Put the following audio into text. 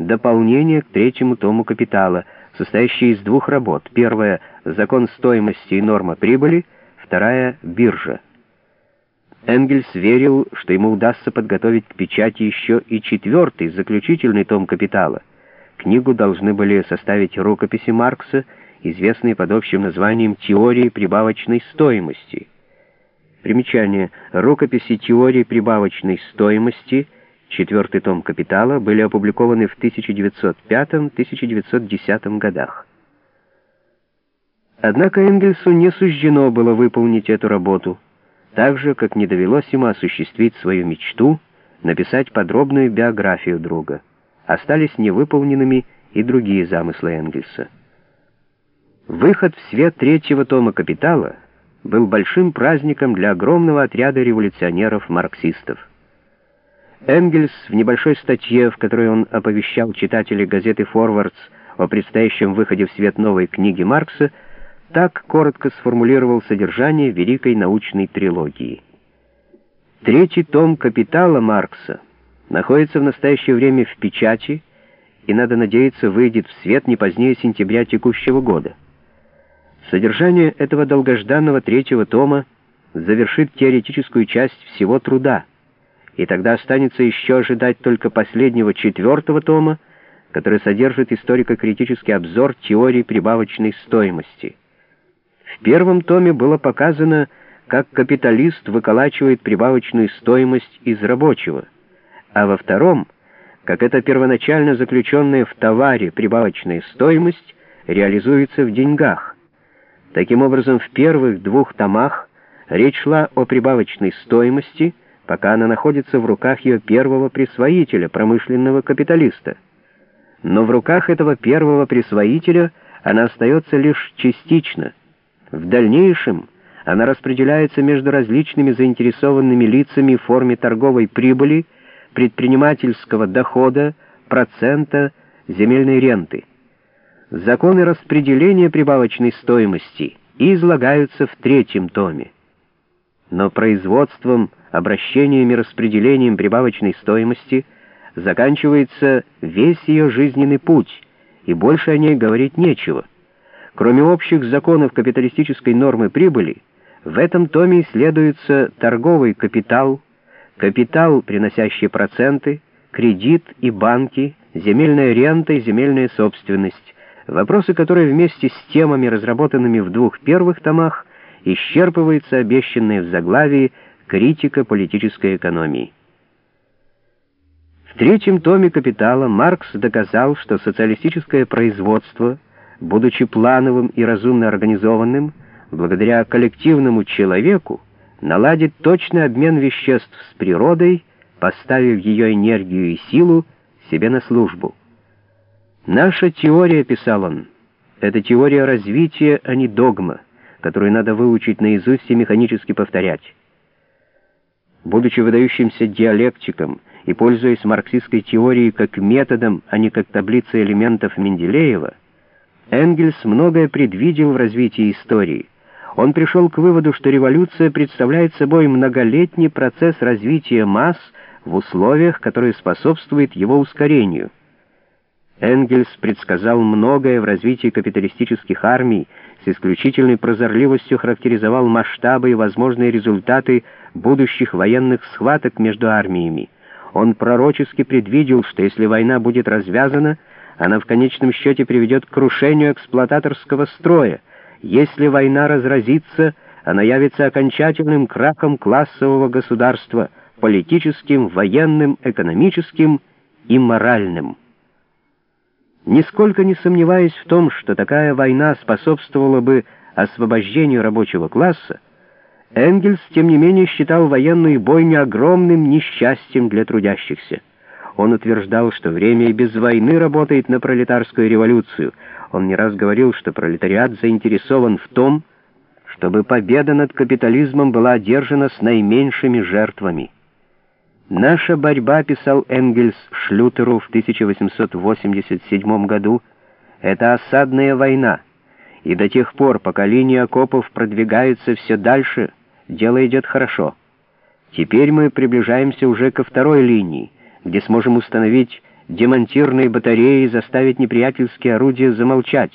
дополнение к третьему тому «Капитала», состоящее из двух работ. Первая — «Закон стоимости и норма прибыли», вторая — «Биржа». Энгельс верил, что ему удастся подготовить к печати еще и четвертый, заключительный том «Капитала». Книгу должны были составить рукописи Маркса, известные под общим названием «Теории прибавочной стоимости». Примечание. Рукописи теории прибавочной стоимости, четвертый том «Капитала», были опубликованы в 1905-1910 годах. Однако Энгельсу не суждено было выполнить эту работу, так же, как не довелось ему осуществить свою мечту, написать подробную биографию друга. Остались невыполненными и другие замыслы Энгельса. Выход в свет третьего тома «Капитала» был большим праздником для огромного отряда революционеров-марксистов. Энгельс в небольшой статье, в которой он оповещал читателей газеты «Форвардс» о предстоящем выходе в свет новой книги Маркса, так коротко сформулировал содержание великой научной трилогии. Третий том «Капитала» Маркса находится в настоящее время в печати и, надо надеяться, выйдет в свет не позднее сентября текущего года. Содержание этого долгожданного третьего тома завершит теоретическую часть всего труда, и тогда останется еще ожидать только последнего четвертого тома, который содержит историко-критический обзор теории прибавочной стоимости. В первом томе было показано, как капиталист выколачивает прибавочную стоимость из рабочего, а во втором, как эта первоначально заключенная в товаре прибавочная стоимость реализуется в деньгах, Таким образом, в первых двух томах речь шла о прибавочной стоимости, пока она находится в руках ее первого присвоителя, промышленного капиталиста. Но в руках этого первого присвоителя она остается лишь частично. В дальнейшем она распределяется между различными заинтересованными лицами в форме торговой прибыли, предпринимательского дохода, процента, земельной ренты. Законы распределения прибавочной стоимости излагаются в третьем томе. Но производством, обращением и распределением прибавочной стоимости заканчивается весь ее жизненный путь, и больше о ней говорить нечего. Кроме общих законов капиталистической нормы прибыли, в этом томе исследуется торговый капитал, капитал, приносящий проценты, кредит и банки, земельная рента и земельная собственность, вопросы которые вместе с темами, разработанными в двух первых томах, исчерпываются обещанные в заглавии «Критика политической экономии». В третьем томе «Капитала» Маркс доказал, что социалистическое производство, будучи плановым и разумно организованным, благодаря коллективному человеку, наладит точный обмен веществ с природой, поставив ее энергию и силу себе на службу. Наша теория, писал он, это теория развития, а не догма, которую надо выучить наизусть и механически повторять. Будучи выдающимся диалектиком и пользуясь марксистской теорией как методом, а не как таблицей элементов Менделеева, Энгельс многое предвидел в развитии истории. Он пришел к выводу, что революция представляет собой многолетний процесс развития масс в условиях, которые способствуют его ускорению. Энгельс предсказал многое в развитии капиталистических армий, с исключительной прозорливостью характеризовал масштабы и возможные результаты будущих военных схваток между армиями. Он пророчески предвидел, что если война будет развязана, она в конечном счете приведет к крушению эксплуататорского строя. Если война разразится, она явится окончательным крахом классового государства, политическим, военным, экономическим и моральным. Нисколько не сомневаясь в том, что такая война способствовала бы освобождению рабочего класса, Энгельс, тем не менее, считал военную бойню огромным несчастьем для трудящихся. Он утверждал, что время и без войны работает на пролетарскую революцию. Он не раз говорил, что пролетариат заинтересован в том, чтобы победа над капитализмом была одержана с наименьшими жертвами. «Наша борьба», — писал Энгельс Шлютеру в 1887 году, — «это осадная война, и до тех пор, пока линия окопов продвигается все дальше, дело идет хорошо. Теперь мы приближаемся уже ко второй линии, где сможем установить демонтирной батареи заставить неприятельские орудия замолчать.